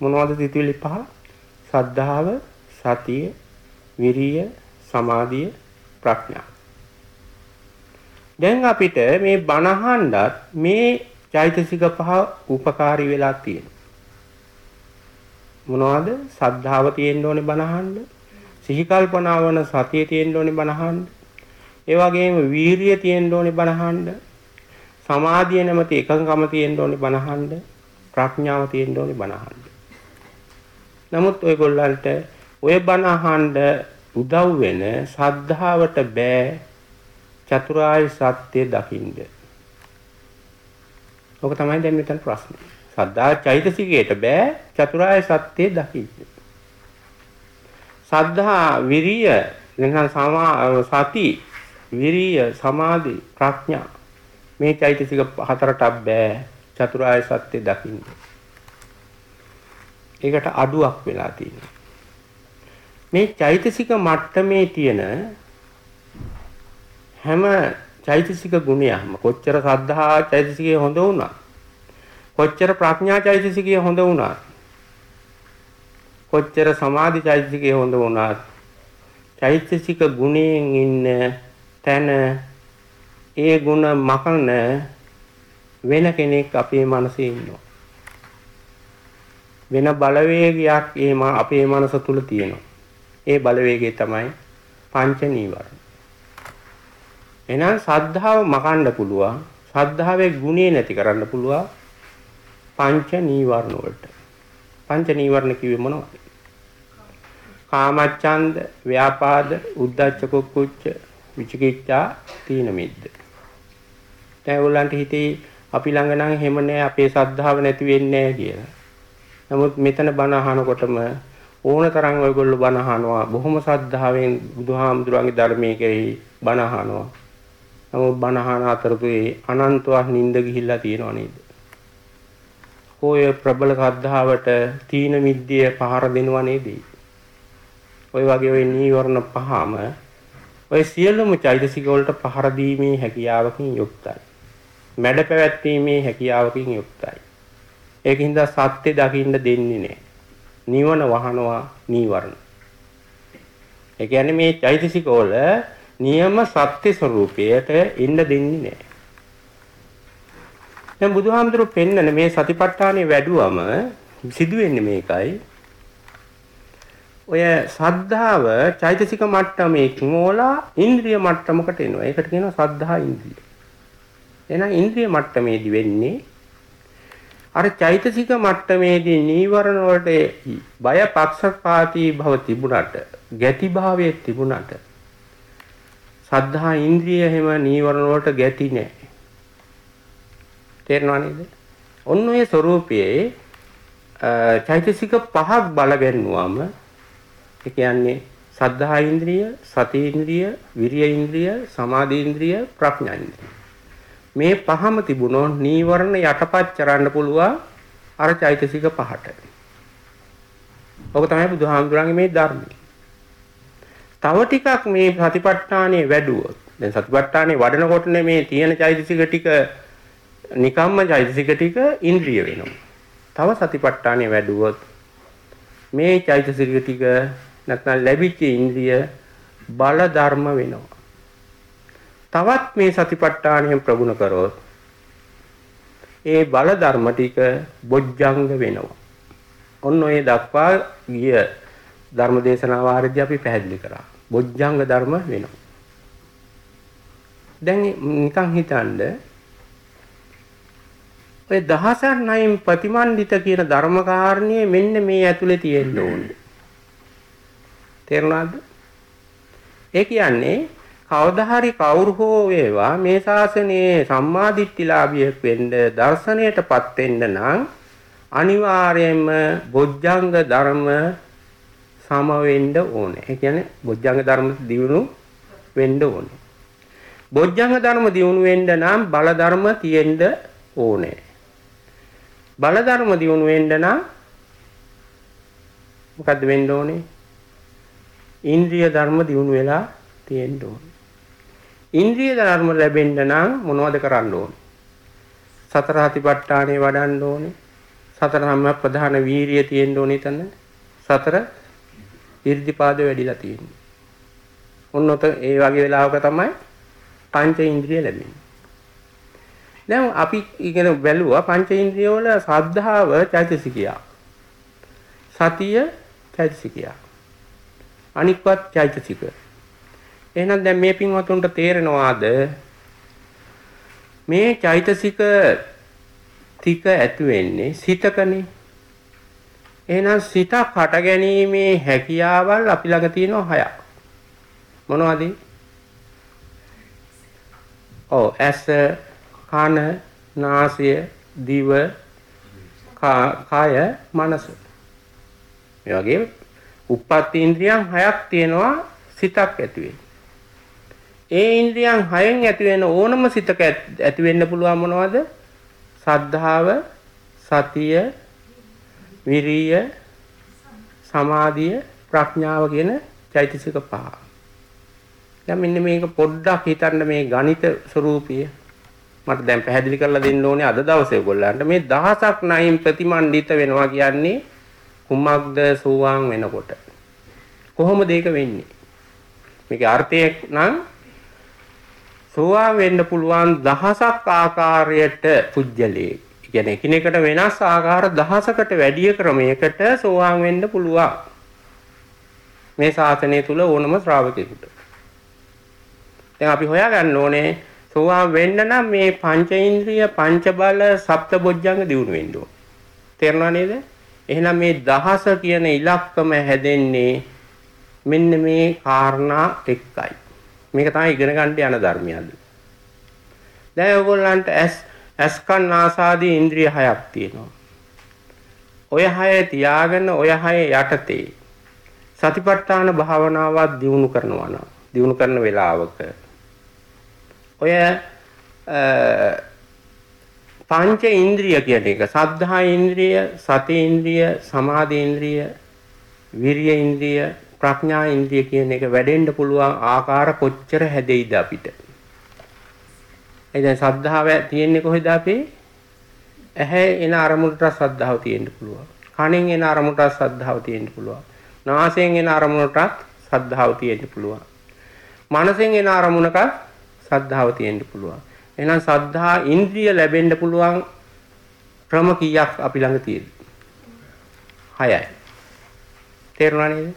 මොනවද සිතුවිලි පහ? සද්ධාව, සතිය, විරිය, සමාධිය, ප්‍රඥා. දැන් අපිට මේ බණහන්ඩත් මේ චෛතසික පහ උපකාරී වෙලා තියෙනවා. මොනවද? සද්ධාව තියෙන්න ඕනේ බණහන්ඩ. සිහි කල්පනා වන සතිය තියෙන්න ඕනේ බණහන්ඩ. ඒ වගේම වීරිය තියෙන්න ඕනේ බණහන්ඩ. සමාධිය නැමැති එකඟකම තියෙන්න ඕනේ බණහන්ඩ. ප්‍රඥාව තියෙන්න ඕනේ බණහන්ඩ. නමුත් ඔයගොල්ලන්ට ඔය බණහන්ඩ උදව් වෙන සද්ධාවට බෑ චතුරාර්ය සත්‍ය දකින්න. ඔක තමයි දැන් මෙතන ප්‍රශ්නේ. සද්ධා චෛතසිකයට බෑ චතුරාර්ය සත්‍ය දකින්න. සද්ධා විරිය නැත්නම් සමා සති විරිය සමාධි ප්‍රඥා මේ චෛතසික හතරට බෑ චතුරාර්ය සත්‍ය දකින්න. ඒකට අඩුවක් වෙලා තියෙනවා. මේ චෛතසික මට්ටමේ තියෙන හැම චෛතසික ගුණයක්ම කොච්චර සද්ධා චෛතසිකය හොඳ වුණා කොච්චර ප්‍රඥා චෛතසිකය හොඳ වුණා කොච්චර සමාධි චෛතසිකය හොඳ වුණා චෛතසික ගුණයෙන් ඉන්න තැන ඒ ගුණ මකන වෙන කෙනෙක් අපේ මනසේ ඉන්නවා වෙන බලවේගයක් ඒ අපේ මනස තුල තියෙනවා ඒ බලවේගය තමයි පංච නීවරණ එහෙනම් සද්ධාව මකන්න පුළුවන්. සද්ධාවේ ගුණේ නැති කරන්න පුළුවන්. පංච නීවරණ වලට. පංච නීවරණ කිව්වේ මොනවද? කාමච්ඡන්ද, ව්‍යාපාද, උද්ධච්ච කුක්කුච්ච, විචිකිච්ඡා, තීන මිද්ද. දැන් ඒගොල්ලන්ට හිතේ අපි ළඟ නම් හැම නෑ අපේ සද්ධාව නැති වෙන්නේ නෑ කියලා. නමුත් මෙතන බණ අහනකොටම ඕන තරම් ඔයගොල්ලෝ බණ අහනවා බොහොම සද්ධාවෙන් බුදුහාමුදුරන්ගේ ධර්මයේ කෙරෙහි බණ අහනවා නමුත් බණහන අතරතුරේ අනන්තවත් නිින්ද ගිහිල්ලා තියෙනව නේද? ඔය ප්‍රබල ශ්‍රද්ධාවට තීන මිද්දිය පහර දෙනව නේද? ඔය වගේ ඔය නීවරණ පහම ඔය සියලුම චෛතසික වලට පහර දීමේ හැකියාවකින් යුක්තයි. මැඩ පැවැත්වීමේ හැකියාවකින් යුක්තයි. ඒකින්ද සත්‍ය දකින්න දෙන්නේ නැහැ. නිවන වහනවා නීවරණ. ඒ කියන්නේ මේ චෛතසික වල නියම සත්‍ය ස්වરૂපයට එන්න දෙන්නේ නැහැ. දැන් බුදුහාමුදුරු පෙන්නන මේ සතිපට්ඨානෙ වැඩුවම සිදුවෙන්නේ මේකයි. ඔය සද්ධාව චෛතසික මට්ටමේ කිමෝලා ඉන්ද්‍රිය මට්ටමකට එනවා. ඒකට කියනවා සද්ධා ඉන්ද්‍රිය. එහෙනම් ඉන්ද්‍රිය මට්ටමේදී වෙන්නේ අර චෛතසික මට්ටමේදී නීවරණ වලට බය පක්ෂපාතී භව තිබුණට, ගැති භාවයේ තිබුණට සද්ධා ඉන්ද්‍රිය හැම නීවරණ වලට ගැති නැහැ. තේරෙනව නේද? ඔන්න ඔය ස්වરૂපයේ චෛතසික පහක් බල ගැන්නුවම ඒ කියන්නේ සද්ධා ඉන්ද්‍රිය, සති ඉන්ද්‍රිය, විරිය ඉන්ද්‍රිය, සමාධි ඉන්ද්‍රිය, ප්‍රඥා ඉන්ද්‍රිය. මේ පහම තිබුණොත් නීවරණ යටපත් කරන්න පුළුවන් අර චෛතසික පහට. ඔක තමයි බුදුහාමුදුරන්ගේ මේ ධර්මය. තව ටිකක් මේ සතිපට්ඨානේ වැඩුවොත් දැන් සතිපට්ඨානේ වඩනකොටනේ මේ තියෙන චෛතසික ටික නිකම්ම චෛතසික ටික ඉන්ද්‍රිය වෙනවා. තව සතිපට්ඨානේ වැඩුවොත් මේ චෛතසික ටික නැත්නම් ලැබිච්ච ඉන්ද්‍රිය බල ධර්ම වෙනවා. තවත් මේ සතිපට්ඨානයෙන් ප්‍රගුණ කරොත් ඒ බල ධර්ම ටික බොජ්ජංග වෙනවා. ඔන්න ඔය දක්වා ගිය ධර්මදේශනා වාරදී අපි පැහැදිලි කරා. බොජ්ජංග ධර්ම වෙනවා. දැන් නිකන් හිතන්න ඔය දහසක් නයින් ප්‍රතිමන්විත කියන ධර්ම කාරණිය මෙන්න මේ ඇතුලේ තියෙන්න ඕනේ. තේරුණාද? ඒ කියන්නේ කවදා හරි කවුරු හෝ වේවා මේ ශාසනයේ සම්මාදිට්ඨිලාභියෙක් වෙන්න දර්ශනයටපත් වෙන්න නම් අනිවාර්යයෙන්ම බොජ්ජංග ධර්ම සම වෙන්න ඕනේ. ඒ කියන්නේ බොජ්ජංග ධර්ම දියුණු වෙන්න ඕනේ. බොජ්ජංග ධර්ම දියුණු වෙන්න නම් බල ධර්ම තියෙන්න ඕනේ. බල ධර්ම දියුණු වෙන්න නම් මොකද්ද වෙන්න ඕනේ? ඉන්ද්‍රිය ධර්ම දියුණු වෙලා තියෙන්න ඕනේ. ඉන්ද්‍රිය ධර්ම ලැබෙන්න නම් මොනවද කරන්න ඕනේ? සතර හතිපට්ඨානේ වඩන්න ඕනේ. සතර සම්ම ප්‍රධාන වීරිය තියෙන්න ඕනේ තන. සතර ඉර්ධිපාද වැඩිලා තියෙන්නේ. ඔන්නොත ඒ වගේ වෙලාවක තමයි පංච ඉන්ද්‍රිය ලැබෙන්නේ. දැන් අපි ඉගෙන බැලුවා පංච ඉන්ද්‍රිය වල ශ්‍රද්ධාව චෛතසිකය. සතිය චෛතසිකය. අනික්වත් චෛතසික. එහෙනම් දැන් මේ පින්වතුන්ට තේරෙනවාද මේ චෛතසික ටික ඇති වෙන්නේ සිතකනේ. එහෙනම් සිතක් හට ගැනීමේ හැකියාවල් අපි ළඟ තියෙනවා හයක්. මොනවද? ඔව් ඇස, කන, නාසය, දිව, කාය, මනස. මේ වගේ උප්පත්ති ඉන්ද්‍රියන් හයක් තියෙනවා සිතක් ඇති වෙන්නේ. ඒ ඉන්ද්‍රියන් හයෙන් ඇති වෙන ඕනම සිතක ඇති වෙන්න පුළුවන් මොනවද? සද්ධාව, සතිය, විරිය, සමාධිය, ප්‍රඥාව කියන චෛතසික පහ. දැන් මෙන්න මේක පොඩ්ඩක් හිතන්න මේ ගණිත ස්වરૂපය මට දැන් පැහැදිලි කරලා දෙන්න ඕනේ අද දවසේ ඔයගොල්ලන්ට මේ දහසක් නයින් ප්‍රතිමන්විත වෙනවා කියන්නේ කුමක්ද සෝවාන් වෙනකොට කොහොමද ඒක වෙන්නේ මේකේ අර්ථය නම් සෝවාන් වෙන්න පුළුවන් දහසක් ආකාරයට පුජ්‍යලේ. කියන්නේ එකිනෙකට වෙනස් ආකාර දහසකට වැඩි ක්‍රමයකට සෝවාන් වෙන්න පුළුවන්. මේ ශාසනය තුල ඕනම ශ්‍රාවකෙකුට. දැන් අපි හොයාගන්න ඕනේ සෝවාන් වෙන්න නම් මේ පංච ඉන්ද්‍රිය, පංච බල, සප්ත බොජ්ජංග දිනු වෙන්න ඕන. තේරුණා නේද? එහෙනම් මේ දහස කියන ඉලක්කම හැදෙන්නේ මෙන්න මේ කාරණා එක්කයි. මේක තමයි ඉගෙන ගන්න යන ධර්මයද. දැන් ඔයගොල්ලන්ට ඇස් ඇස්කන් නාසාදී ඉන්ද්‍රිය හයක් තියෙනවා. ඔය හය තියාගෙන ඔය හය යටතේ සතිපට්ඨාන භාවනාවක් දියුණු කරනවා නම් දියුණු කරන වෙලාවක ඔය පංච ඉන්ද්‍රිය කියන එක සද්ධා ඉන්ද්‍රිය, සති ඉන්ද්‍රිය, සමාධි ඉන්ද්‍රිය, විරිය ඉන්ද්‍රිය, ප්‍රඥා ඉන්ද්‍රිය කියන එක වැඩෙන්න පුළුවන් ආකාර කොච්චර හැදෙයිද අපිට. ඒ දැන් සද්ධාව තියෙන්නේ කොහෙද අපේ? ඇහැ එන අරමුණට සද්ධාව තියෙන්න පුළුවන්. කනෙන් එන අරමුණට සද්ධාව තියෙන්න පුළුවන්. නාසයෙන් එන අරමුණට සද්ධාව තියෙන්න පුළුවන්. මනසෙන් එන අරමුණක සද්ධාව තියෙන්න පුළුවන්. එහෙනම් සද්ධා ඉන්ද්‍රිය ලැබෙන්න පුළුවන් ක්‍රම කීයක් අපි ළඟ තියෙද? 6යි. තේරුණා නේද?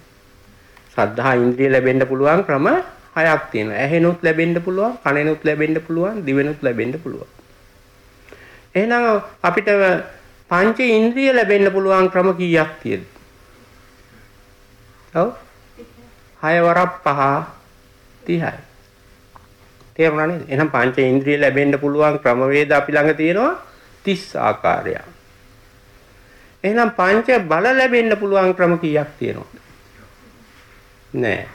සද්ධා ඉන්ද්‍රිය ලැබෙන්න පුළුවන් ක්‍රම හයක් තියෙනවා. ඇහෙනුත් ලැබෙන්න පුළුවන්, කනෙනුත් ලැබෙන්න පුළුවන්, දිවෙනුත් ලැබෙන්න පුළුවන්. එහෙනම් අපිට පංච ඉන්ද්‍රිය ලැබෙන්න පුළුවන් ක්‍රම කීයක් තියෙද? ඔව්. 6 වරක් 5 30යි. තේරුණා නේද? එහෙනම් පංච ඉන්ද්‍රිය ලැබෙන්න පුළුවන් ක්‍රමවේද අපි ළඟ තියෙනවා 30 ආකාරයක්. එහෙනම් පංච බල ලැබෙන්න පුළුවන් ක්‍රම කීයක් තියෙනවද? නෑ.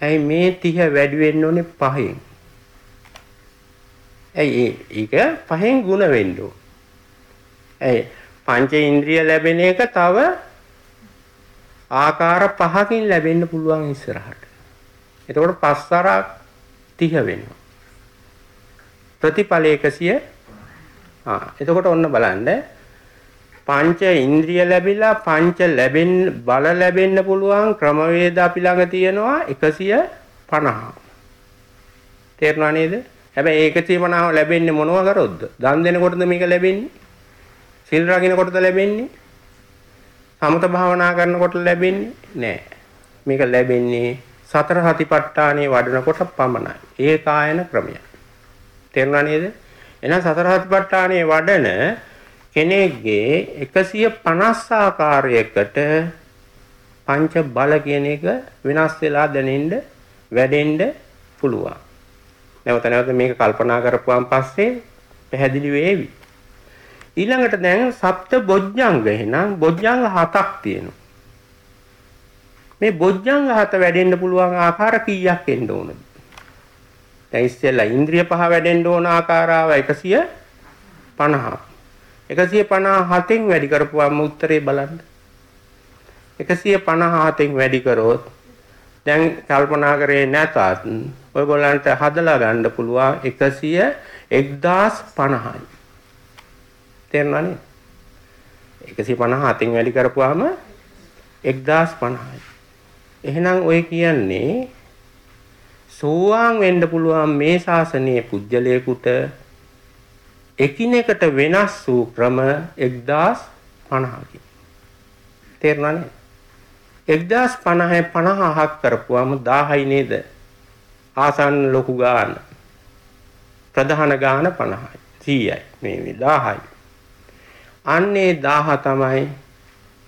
ඇයි මේ 30 වැඩි වෙන්න ඕනේ පහෙන්? ඇයි ඒක පහෙන් ಗುಣ වෙන්න ඕන. ඇයි පංච ඉන්ද්‍රිය ලැබෙන එක තව ආකාර පහකින් ලැබෙන්න පුළුවන් ඉස්සරහට. එතකොට පස්සරක් 30 වෙනවා. ප්‍රතිඵල 100 ආ එතකොට ඔන්න බලන්න පංච ඉන්ද්‍රිය ලැබිලා පංච ලැබෙන්න බල ලැබෙන්න පුළුවන් ක්‍රමවේද අපි ළඟ තියෙනවා 150. තේරුණා නේද? හැබැයි 150 ලැබෙන්නේ මොනව කරොත්ද? දන් දෙනකොටද මේක ලැබෙන්නේ? සිල් රකින්නකොටද ලැබෙන්නේ? සමත භාවනා කරනකොට ලැබෙන්නේ නෑ. මේක ලැබෙන්නේ සතර හතිපට්ඨානේ වඩනකොට පමණයි. ඒකායන ක්‍රමය. තේරුණා නේද? එහෙනම් සතර හතිපට්ඨානේ වඩන කෙනෙක්ගේ 150 ආකාරයකට පංච බල කියන එක වෙනස් වෙලා දැනෙන්න වැඩෙන්න පුළුවන්. නැවත නැවත මේක කල්පනා කරපුවාන් පස්සේ පැහැදිලි වේවි. ඊළඟට දැන් සප්ත බොජ්ජංග එහෙනම් බොජ්ජංග හතක් තියෙනවා. මේ බොජ්ජංග හත වැඩෙන්න පුළුවන් ආකාර කීයක් එන්න ඕනද? දැන් ඉස්සෙල්ලා ඉන්ද්‍රිය පහ වැඩෙන්න ඕන ආකාරාව 150. 157න් වැඩි කරපුවාම උත්තරේ බලන්න. 157න් වැඩි කරොත් දැන් කල්පනා කරේ නැතත් ඔයගොල්ලන්ට හදලා ගන්න පුළුවන් 100 1050යි. තේරුණානේ? 150 අතින් වැඩි කරපුවාම 1050යි. එහෙනම් ඔය කියන්නේ සෝවාන් වෙන්න පුළුවන් මේ ශාසනයේ පුජ්‍යලයකට එකිනෙකට වෙනස් වූ ක්‍රම 1050කි. තේරුණානේ? 1050 50ක් කරපුවාම 1000යි නේද? ආසන්න ලොකු ගාන. ප්‍රධාන ගාන 50යි. 100යි. මේ 1000යි. අන්නේ 1000 තමයි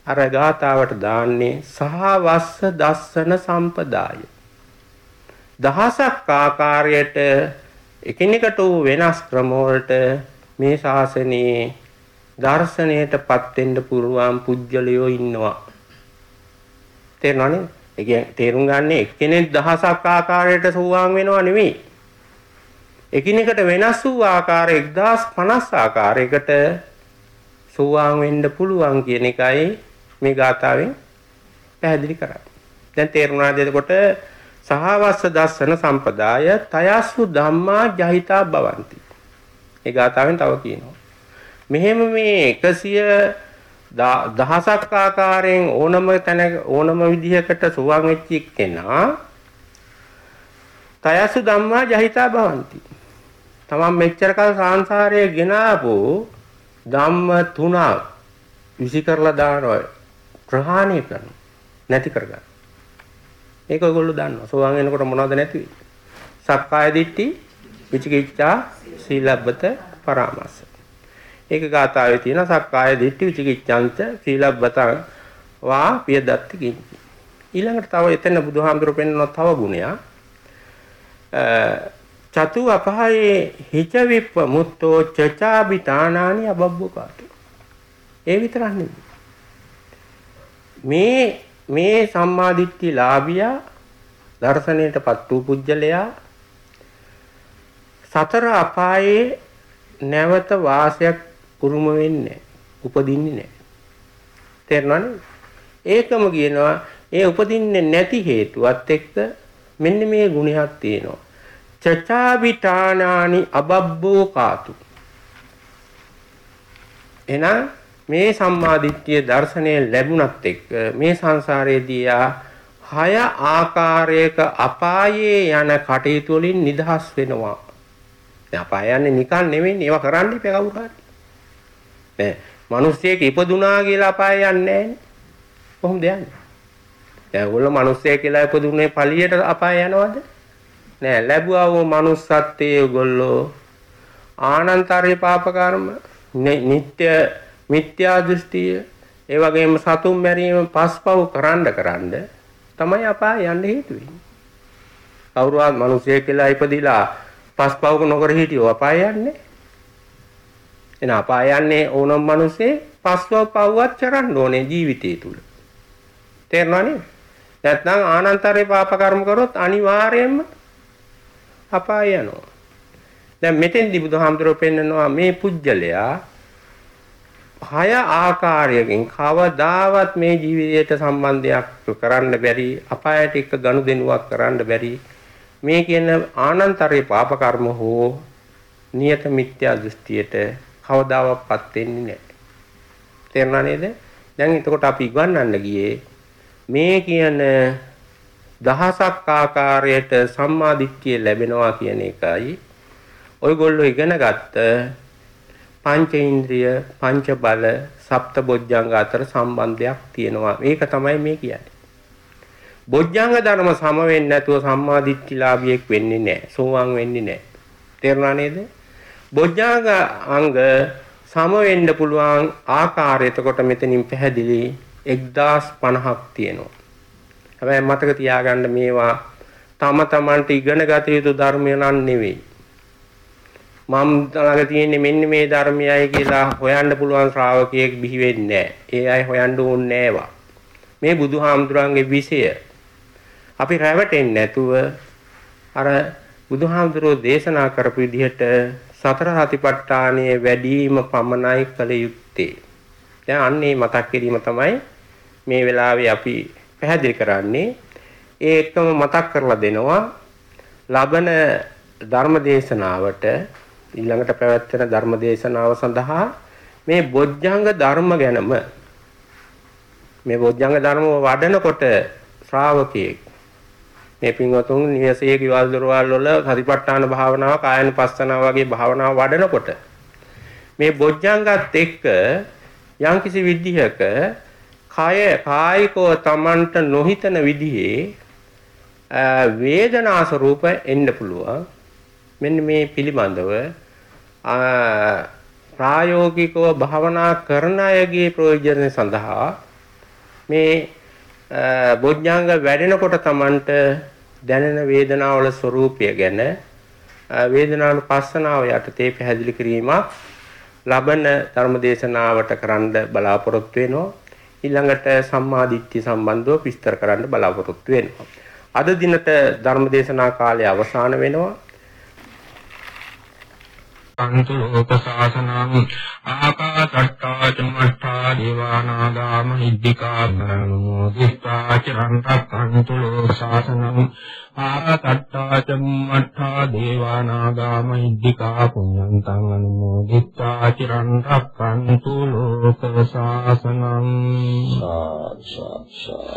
අර ගාතාවට දාන්නේ සහවස්ස දස්සන සම්පදාය. දහසක් ආකාරයට එකිනෙකට වූ වෙනස් ක්‍රමවලට මේ ශාසනයේ දර්ශනයටපත් වෙන්න පුරුවන් පුජ්‍යලයෝ ඉන්නවා. තේරෙනවනේ? ඒ කියන්නේ තේරුම් ගන්න එක්කෙනෙක් දහසක් ආකාරයට සෝවාන් වෙනව නෙවෙයි. එකිනෙකට වෙනස් වූ ආකාර 1050 ආකාරයකට සෝවාන් වෙන්න පුළුවන් කියන එකයි මේ ගාථාවෙන් පැහැදිලි කරන්නේ. දැන් තේරුණාද එතකොට සහවස්ස දස්සන සම්පදාය තයස්සු ධම්මා ජහිතා භවಂತಿ. ඒ ගාථාවෙන් තව කියනවා. මෙහෙම මේ 100 දහසක් ආකාරයෙන් ඕනම තැන ඕනම විදිහකට සුවන් වෙච්ච කෙනා තයස්සු ධම්මා ජහිතා භවಂತಿ. තමන් මෙච්චර කල් සංසාරයේ ගෙනාවු ධම්ම තුනක් විසි කරලා දානවා ප්‍රහාණය කරනවා නැති කරගන්න. මේක ඔයගොල්ලෝ දන්නවා. සෝවාන් වෙනකොට මොනවද නැති වෙන්නේ? සක්කාය දිට්ඨි, විචිකිච්ඡා, සීලබ්බත, පරාමාස. ඒක ගාථාවේ තියෙන සක්කාය දිට්ඨි, විචිකිච්ඡාන්ත, සීලබ්බත වා පියදත්ති කිංචි. ඊළඟට තව එතන බුදුහාමුදුරු පෙන්වන තව ගුණයක්. චතු අපහයේ හිච විප්ප මුත්තෝ චචාබිතානානි අබබ්බකාතු. ඒ විතරක් නෙමෙයි. මේ මේ සම්මාදිට්ඨි ලාභියා දර්ශනයටපත් වූ පුජ්‍යලයා සතර අපායේ නැවත වාසයක් උරුම වෙන්නේ උපදින්නේ නැහැ. තේරුණානේ? ඒකම කියනවා ඒ උපදින්නේ නැති හේතුවත් එක්ක මෙන්න මේ ගුණයක් තියෙනවා. චචාවිතානානි අබබ්බෝ කාතු. එහෙනම් මේ සම්මාදිට්ඨිය දර්ශනය ලැබුණත් එක්ක මේ සංසාරයේදී හය ආකාරයක අපායේ යන කටයුතු වලින් නිදහස් වෙනවා. දැන් අපාය යන්නේ නිකන් නෙවෙයි ඒවා කරන්න ඉපේ කවුරු හරි. නෑ මිනිස්සෙක් ඉපදුනා කියලා අපාය යන්නේ නෑනේ. කොහොමද යන්නේ? දැන් ඔයගොල්ලෝ මිනිස්සෙක් කියලා ඉපදුනේ පළියට අපාය යනවද? නෑ ලැබුවා වූ manussත්වයේ ඔයගොල්ලෝ ආනන්තරේ පාප කර්ම නිත්‍ය මිත්‍යා දෘෂ්ටිය ඒ වගේම සතුන් මැරීම පස්පව් කරන්න කරන්න තමයි අපාය යන්න හේතු වෙන්නේ. කවුරුවත් මිනිසෙක් කියලා ඉපදිලා පස්පව් නොකර හිටියෝ අපාය යන්නේ. එන අපාය යන්නේ ඕනම මිනිසේ පස්පව් පව්වත් කරන්න ඕනේ ජීවිතය තුල. තේරෙනවනේ? නැත්නම් ආනන්තරේ පාප කර්ම කරොත් අනිවාර්යයෙන්ම අපාය යනවා. දැන් මෙතෙන්දි බුදුහාමුදුරුවෝ පෙන්නනවා මේ පුජ්‍යලයා හය ආකාරයකින් කවදාවත් මේ ජීවිතයට සම්බන්ධයක් කරන්න බැරි අපායට එක්ක ගනුදෙනුවක් කරන්න බැරි මේ කියන ආනන්තරේ පාප කර්ම හෝ නියත මිත්‍යා දෘෂ්ටියට කවදාවත්පත් වෙන්නේ නැහැ. තේරුණා නේද? දැන් එතකොට අපි ඉගන්නන්න ගියේ මේ කියන දහසක් ආකාරයට සම්මාදිට්ඨිය ලැබෙනවා කියන එකයි ඔයගොල්ලෝ ඉගෙන ගත්ත පංච ඉන්ද්‍රිය, පංච බල, සප්ත බොජ්ජංග අතර සම්බන්ධයක් තියෙනවා. මේක තමයි මේ කියන්නේ. බොජ්ජංග ධර්ම සම වෙන්නේ නැතුව සම්මා දිට්ඨිලාභියෙක් වෙන්නේ නැහැ. සෝවාන් වෙන්නේ නැහැ. තේරුණා නේද? බොජ්ජංග අංග සම වෙන්න පුළුවන් ආකාරය එතකොට මෙතනින් පැහැදිලි 1050ක් තියෙනවා. හැබැයි මතක තියාගන්න මේවා තම තමන්ට ඉගෙන ගත යුතු ධර්මය නන් නෙවෙයි. මම ළඟ තියෙන්නේ මෙන්න මේ ධර්මයයි කියලා හොයන්න පුළුවන් ශ්‍රාවකයෙක් බිහි වෙන්නේ ඒ අය හොයන්න ඕනේ නෑවා. මේ බුදුහාමුදුරන්ගේ විෂය අපි රැවටෙන්නේ නැතුව අර බුදුහාමුදුරෝ දේශනා කරපු විදිහට සතර සතිපට්ඨානයේ වැඩිම පමණයි කළ යුත්තේ. දැන් අන්නේ මතක් කිරීම තමයි මේ වෙලාවේ අපි පැහැදිලි කරන්නේ. ඒ එක්කම මතක් කරලා දෙනවා ලබන ධර්ම දේශනාවට ඊළඟට පැවැත්වෙන ධර්ම දේශනාව සඳහා මේ බොජ්ජංග ධර්ම ගැනම මේ බොජ්ජංග ධර්ම වඩනකොට ශ්‍රාවකයෙක් මේ පින්වතුන් නිවසේ කිවල් දොරවල් වල සතිපට්ඨාන භාවනාව කායනුපස්සනාව වගේ භාවනාව වඩනකොට මේ බොජ්ජංගත් එක්ක යම්කිසි විදිහක කය කායිකව Tamanට නොහිතන විදිහේ වේදනා ස්වરૂප එන්න පුළුවන්. මෙන්න මේ පිළිබඳව ප්‍රායෝගිකව භාවනා කරන අයගේ ප්‍රයෝජන සඳහා මේ බොජ්ජංග වැඩෙනකොට Tamanට දැනෙන වේදනාවල ස්වરૂපය ගැන වේදනානුපස්සනාව යටතේ පැහැදිලි කිරීමක් ලබන ධර්මදේශනාවට කරන්න බලාපොරොත්තු වෙනවා. ඊළඟට සම්මාදිට්ඨිය සම්බන්ධව විස්තර කරන්න බලාපොරොත්තු වෙනවා. අද දිනට ධර්මදේශනා කාලය අවසන් වෙනවා. රක්ඛන්තු ලෝක සාසනං ආකාශට්ටා චුම්මට්ටා දේවානාගාම නිද්దికා බරණෝදිස්සා චරං රක්ඛන්තු ලෝක සාසනං ආකාශට්ටා චුම්මට්ටා දේවානාගාම නිද්దికා පුඤ්ඤන්තං අනුමෝදිස්සා චරං රක්ඛන්තු ලෝක සාසනං ආ ශා ශා